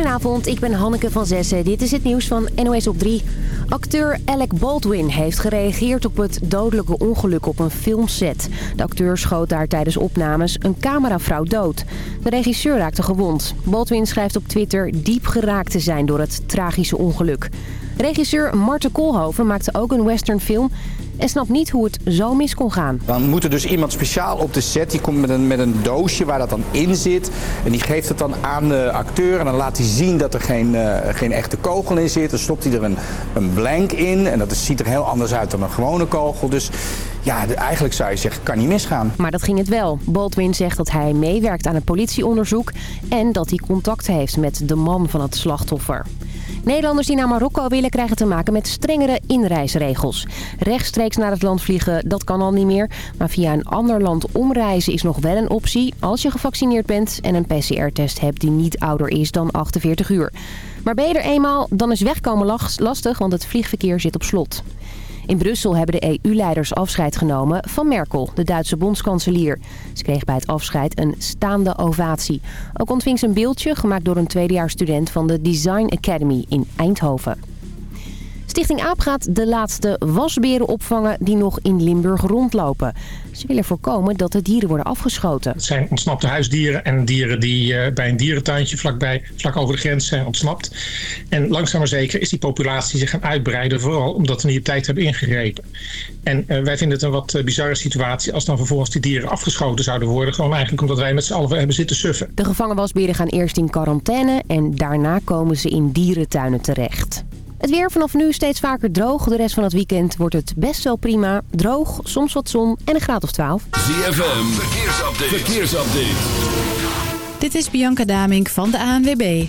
Goedenavond, ik ben Hanneke van Zessen. Dit is het nieuws van NOS op 3. Acteur Alec Baldwin heeft gereageerd op het dodelijke ongeluk op een filmset. De acteur schoot daar tijdens opnames een cameravrouw dood. De regisseur raakte gewond. Baldwin schrijft op Twitter diep geraakt te zijn door het tragische ongeluk. Regisseur Marten Koolhoven maakte ook een westernfilm en snapt niet hoe het zo mis kon gaan. Dan moet er dus iemand speciaal op de set, die komt met een, met een doosje waar dat dan in zit. En die geeft het dan aan de acteur en dan laat hij zien dat er geen, uh, geen echte kogel in zit. Dan stopt hij er een, een blank in en dat ziet er heel anders uit dan een gewone kogel. Dus ja, eigenlijk zou je zeggen, kan niet misgaan. Maar dat ging het wel. Baldwin zegt dat hij meewerkt aan het politieonderzoek en dat hij contact heeft met de man van het slachtoffer. Nederlanders die naar Marokko willen krijgen te maken met strengere inreisregels. Rechtstreeks naar het land vliegen, dat kan al niet meer. Maar via een ander land omreizen is nog wel een optie als je gevaccineerd bent en een PCR-test hebt die niet ouder is dan 48 uur. Maar ben je er eenmaal, dan is wegkomen lastig, want het vliegverkeer zit op slot. In Brussel hebben de EU-leiders afscheid genomen van Merkel, de Duitse bondskanselier. Ze kreeg bij het afscheid een staande ovatie. Ook ontving ze een beeldje gemaakt door een tweedejaarsstudent van de Design Academy in Eindhoven. Stichting AAP gaat de laatste wasberen opvangen die nog in Limburg rondlopen. Ze willen voorkomen dat de dieren worden afgeschoten. Het zijn ontsnapte huisdieren en dieren die uh, bij een dierentuintje vlakbij, vlak over de grens zijn ontsnapt. En langzaam maar zeker is die populatie zich gaan uitbreiden, vooral omdat we niet op tijd hebben ingegrepen. En uh, wij vinden het een wat uh, bizarre situatie als dan vervolgens die dieren afgeschoten zouden worden. Gewoon eigenlijk omdat wij met z'n allen hebben zitten suffen. De gevangen wasberen gaan eerst in quarantaine en daarna komen ze in dierentuinen terecht. Het weer vanaf nu steeds vaker droog. De rest van het weekend wordt het best wel prima. Droog, soms wat zon en een graad of 12. ZFM, verkeersupdate. verkeersupdate. Dit is Bianca Damink van de ANWB.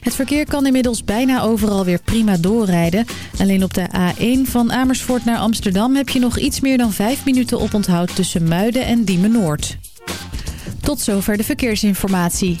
Het verkeer kan inmiddels bijna overal weer prima doorrijden. Alleen op de A1 van Amersfoort naar Amsterdam heb je nog iets meer dan 5 minuten oponthoud tussen Muiden en Diemen Noord. Tot zover de verkeersinformatie.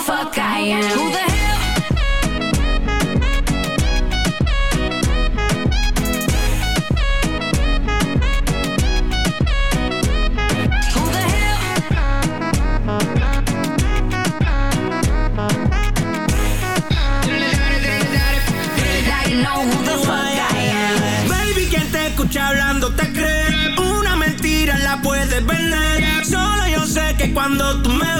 fuck I am. Who the hell? Baby, quien te escucha hablando te cree. Una mentira la puedes vender. Solo yo sé que cuando tú me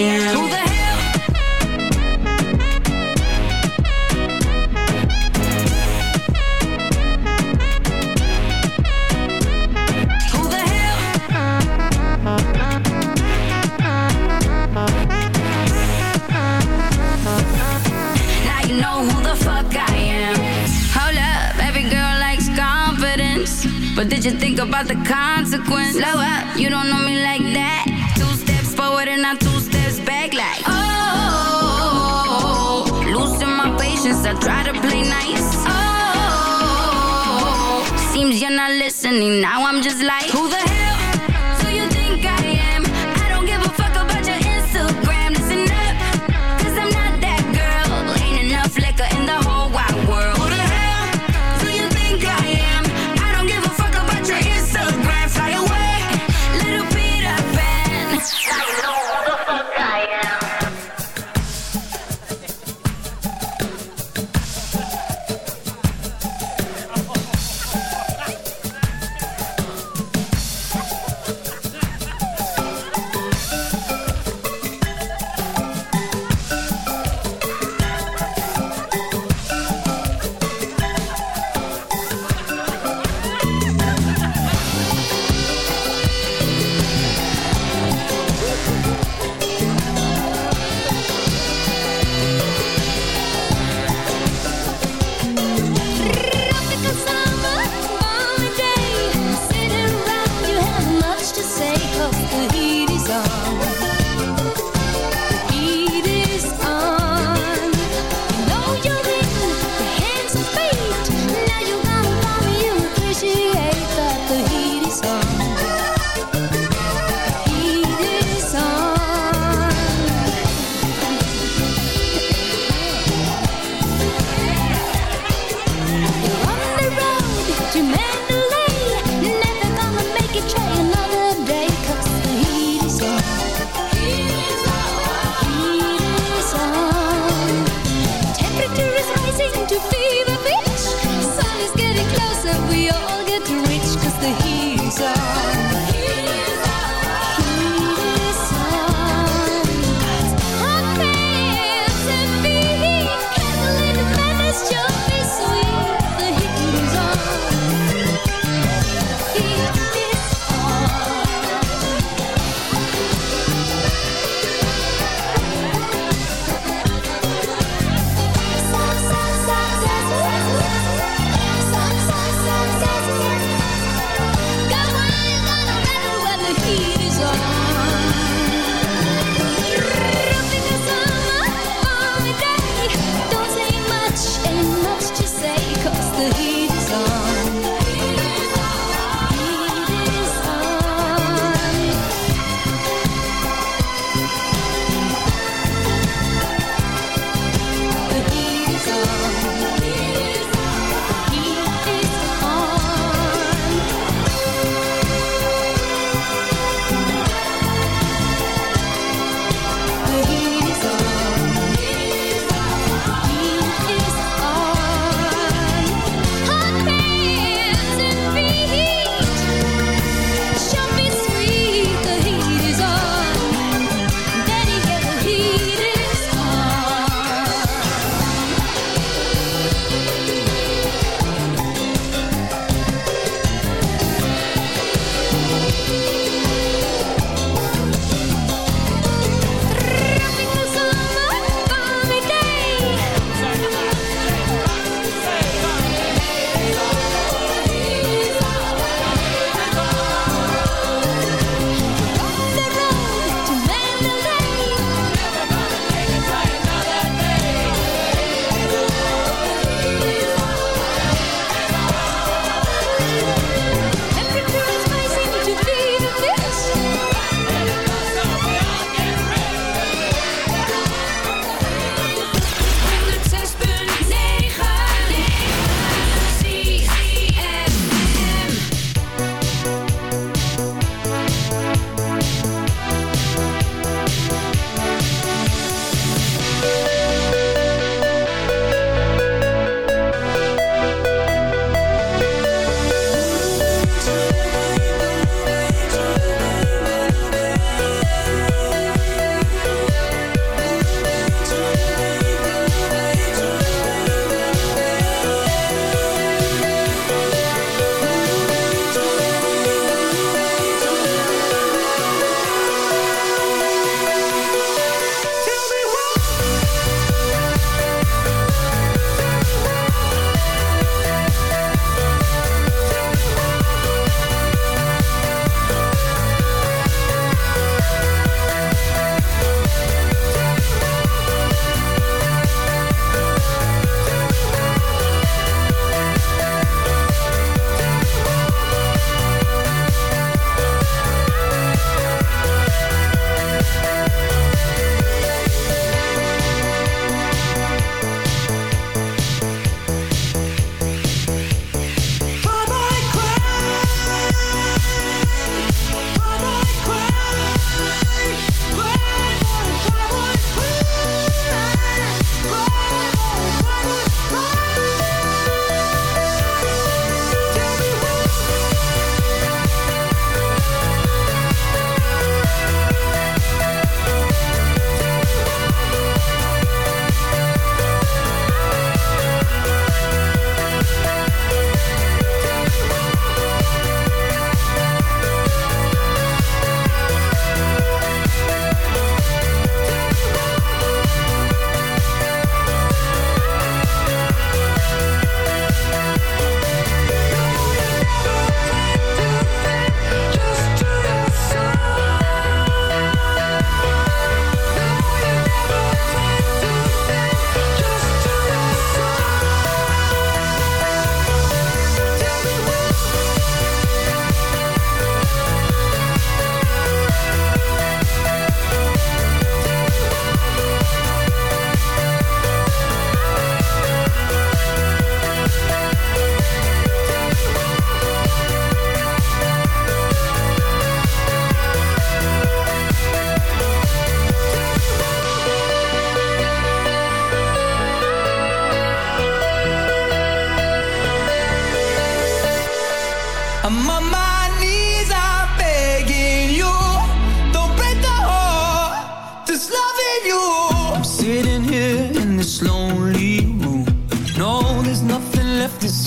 am.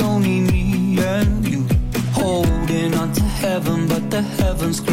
only me and you holding on to heaven, but the heavens.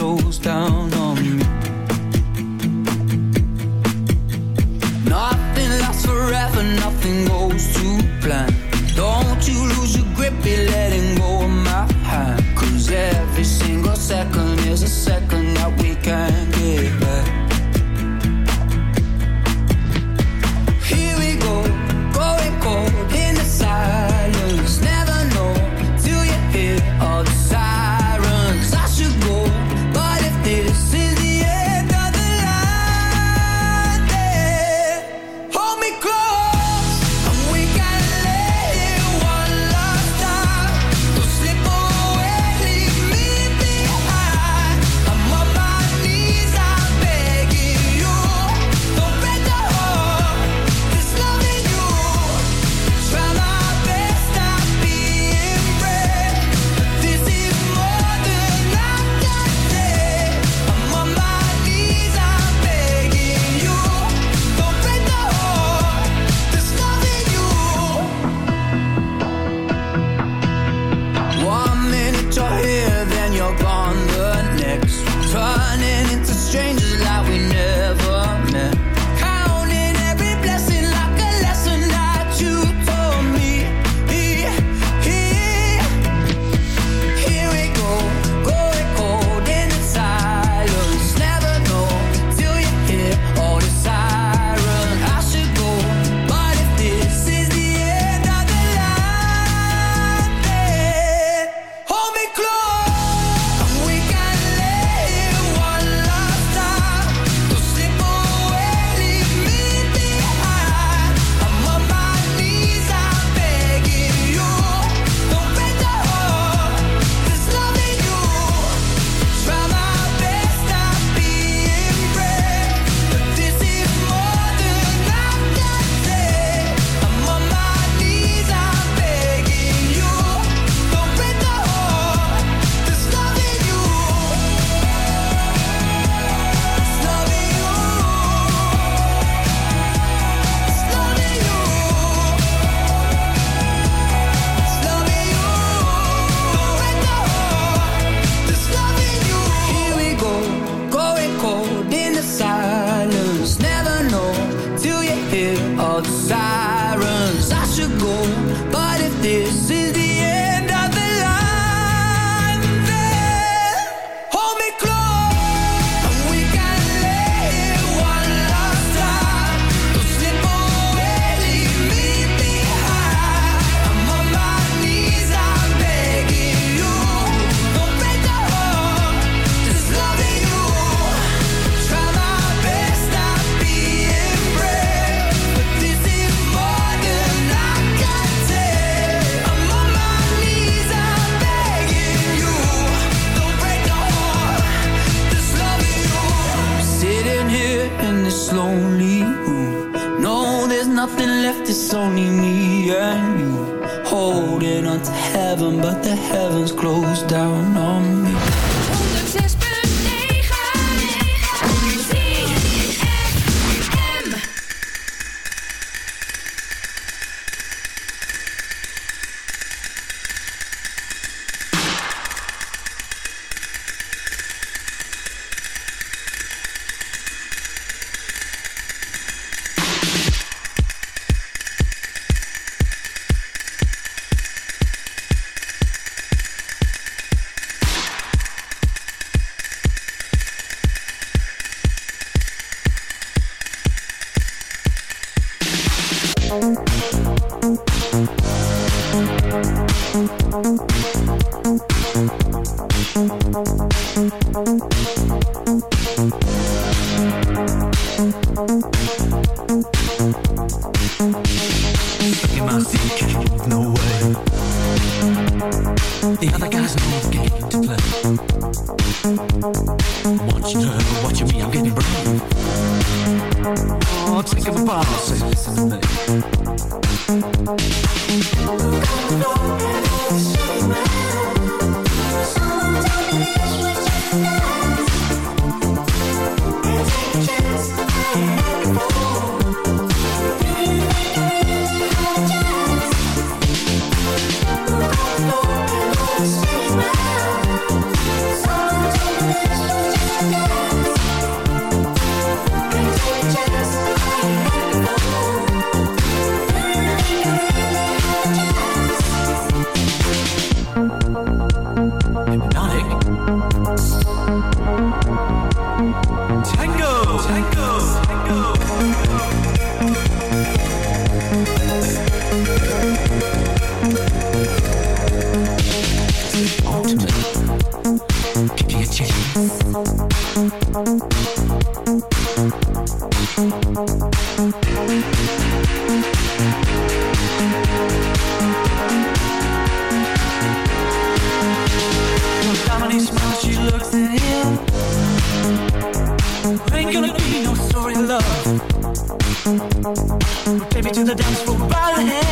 Me to the dance floor by the hand.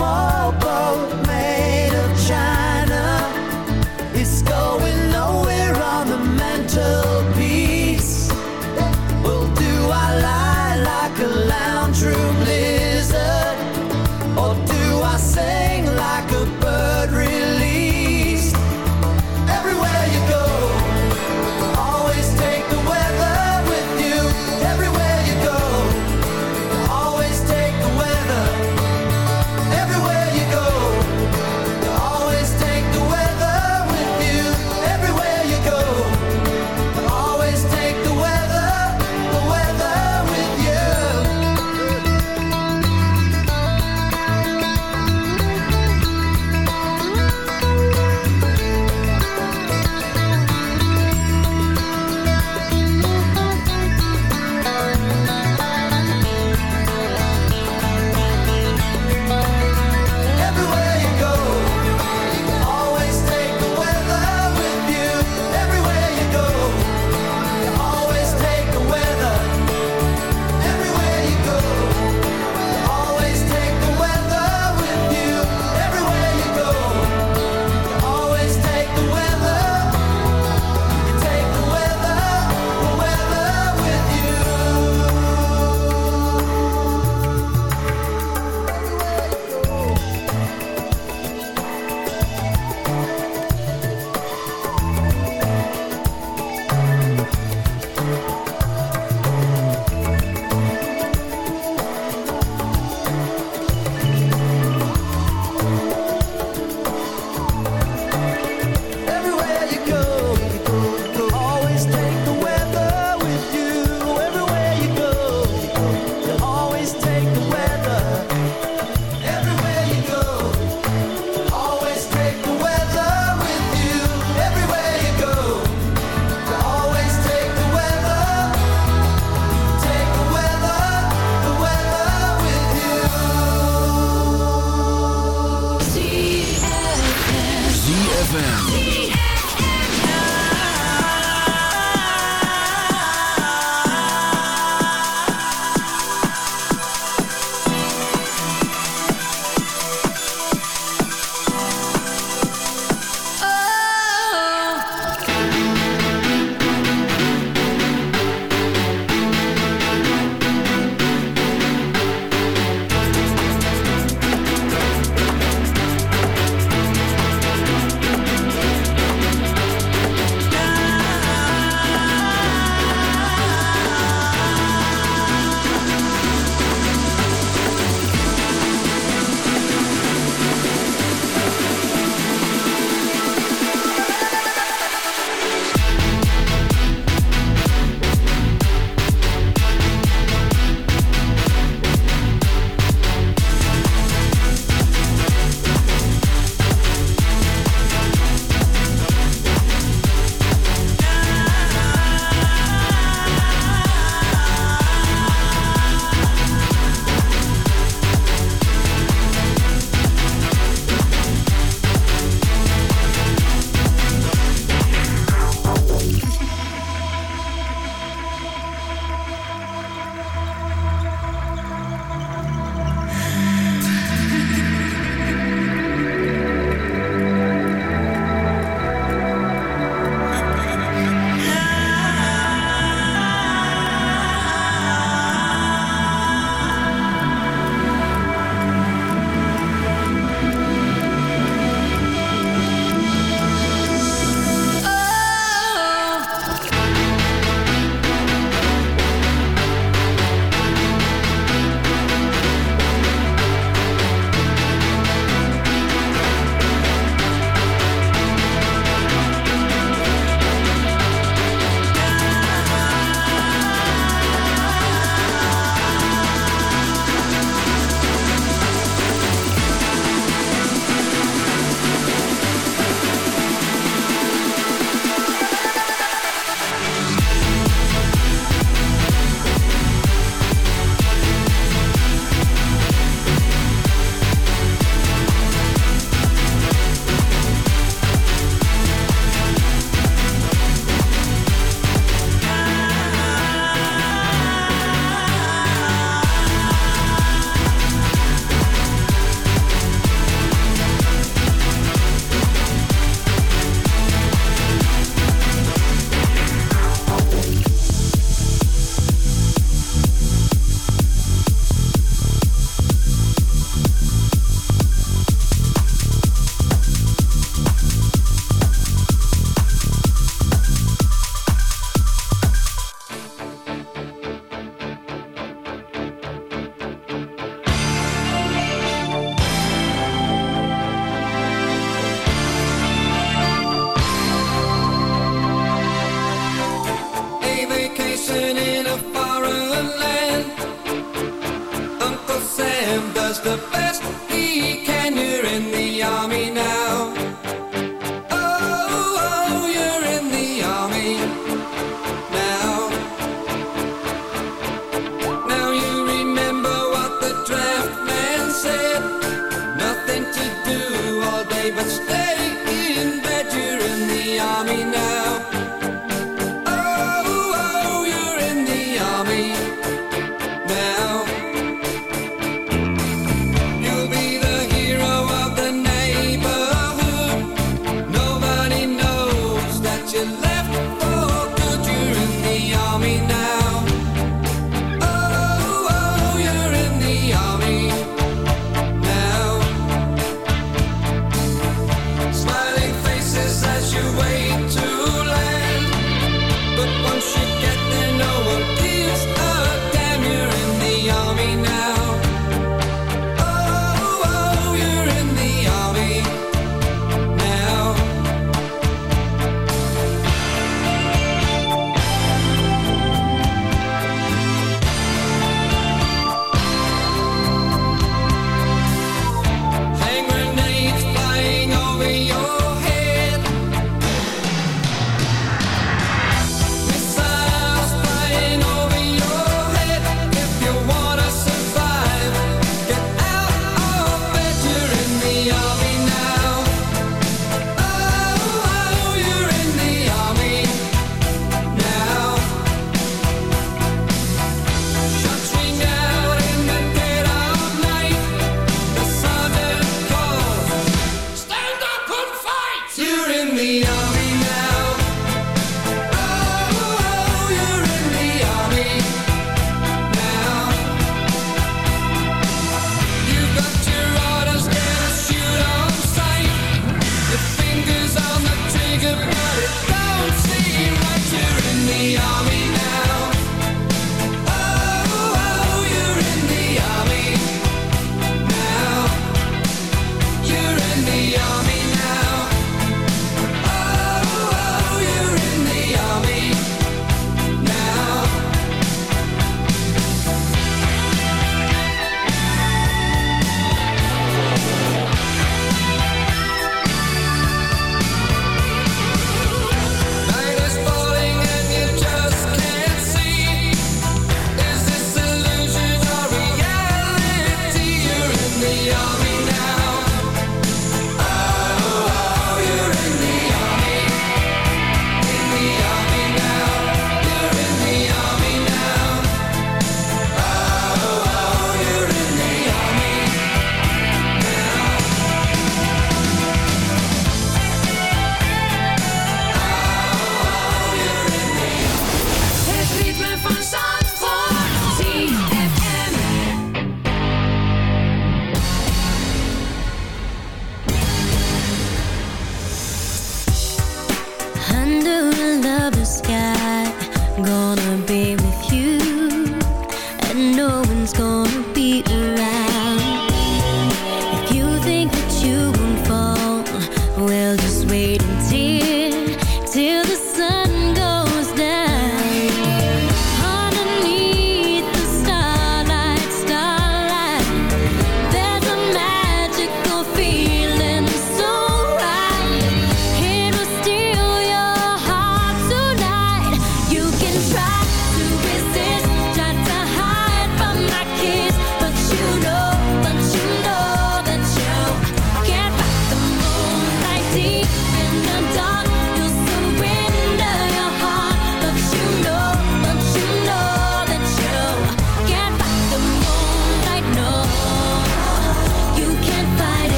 more. Does the best he can. You're in the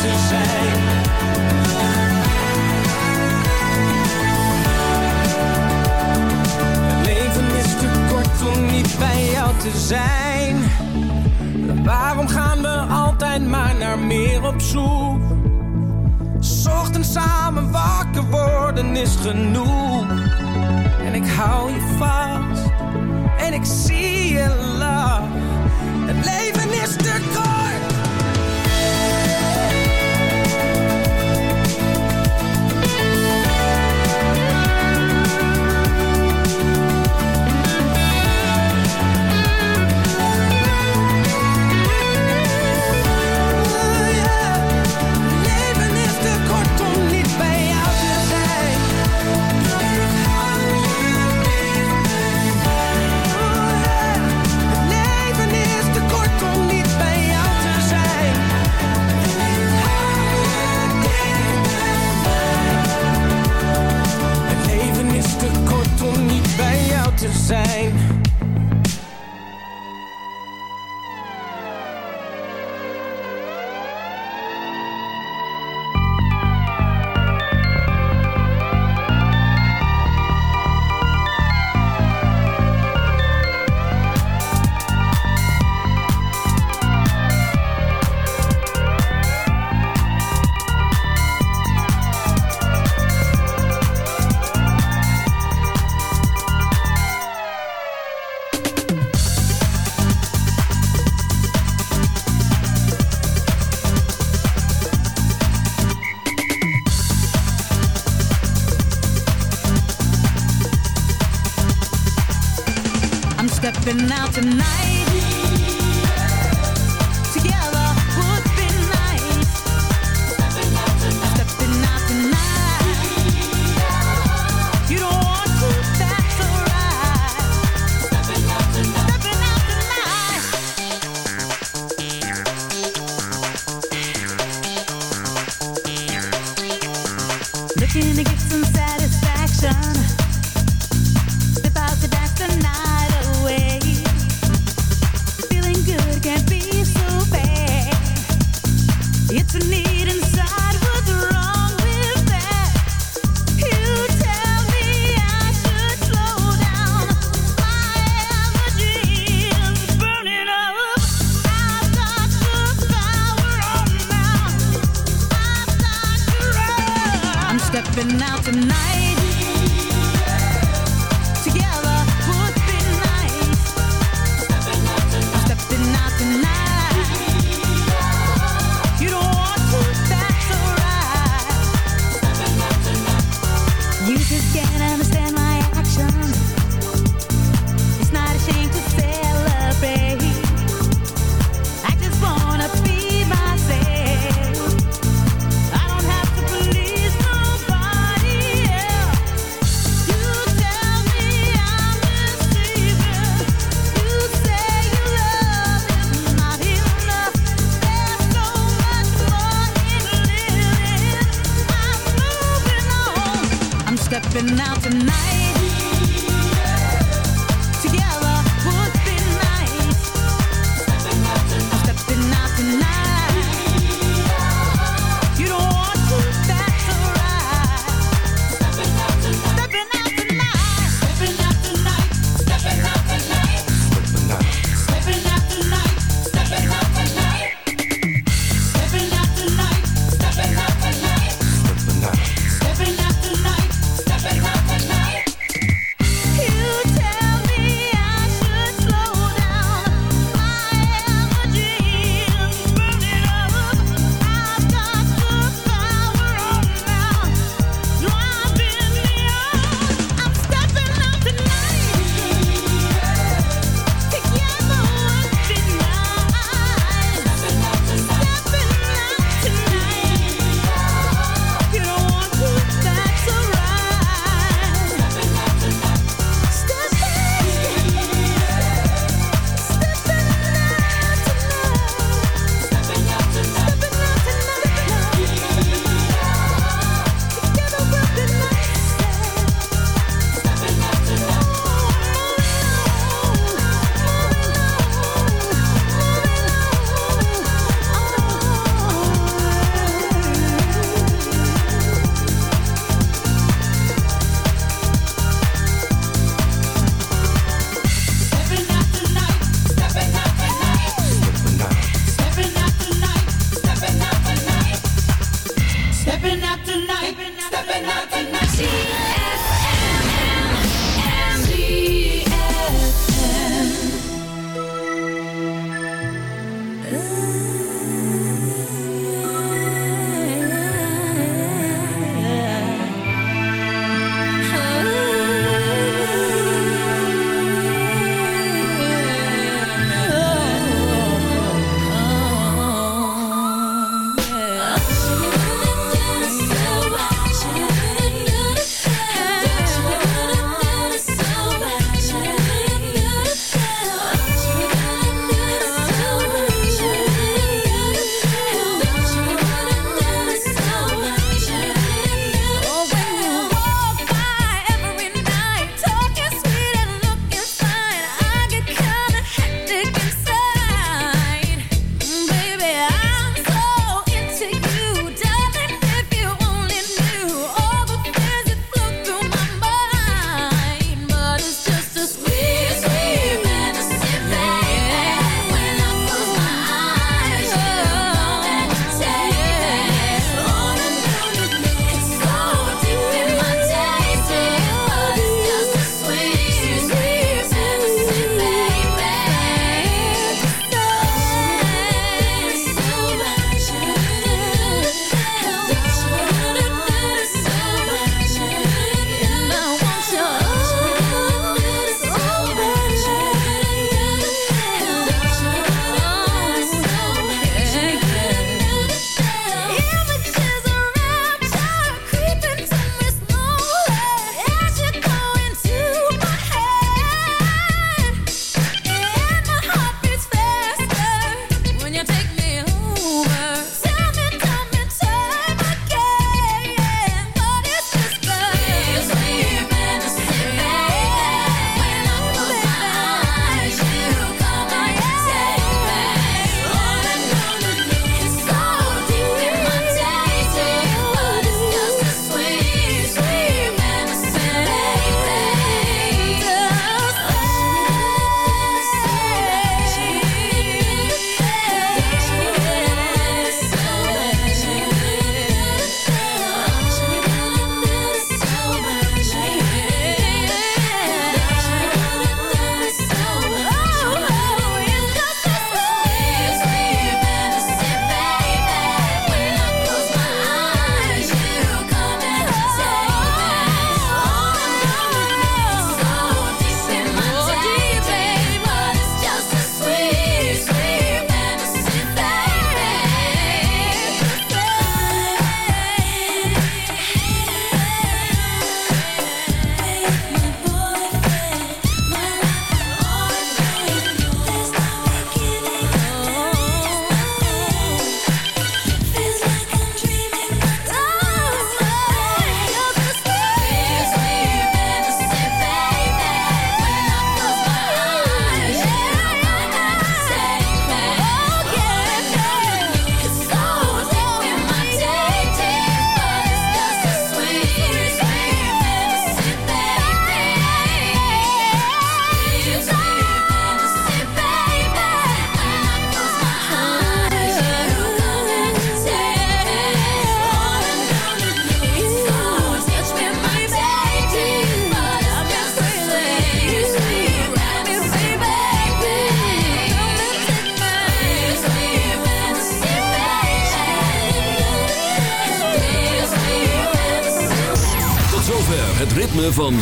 te zijn. Het leven is te kort om niet bij jou te zijn. Waarom gaan we altijd maar naar meer op zoek? Ochtends samen wakker worden is genoeg. En ik hou je vast en ik zie je lach. Het leven is te kort. same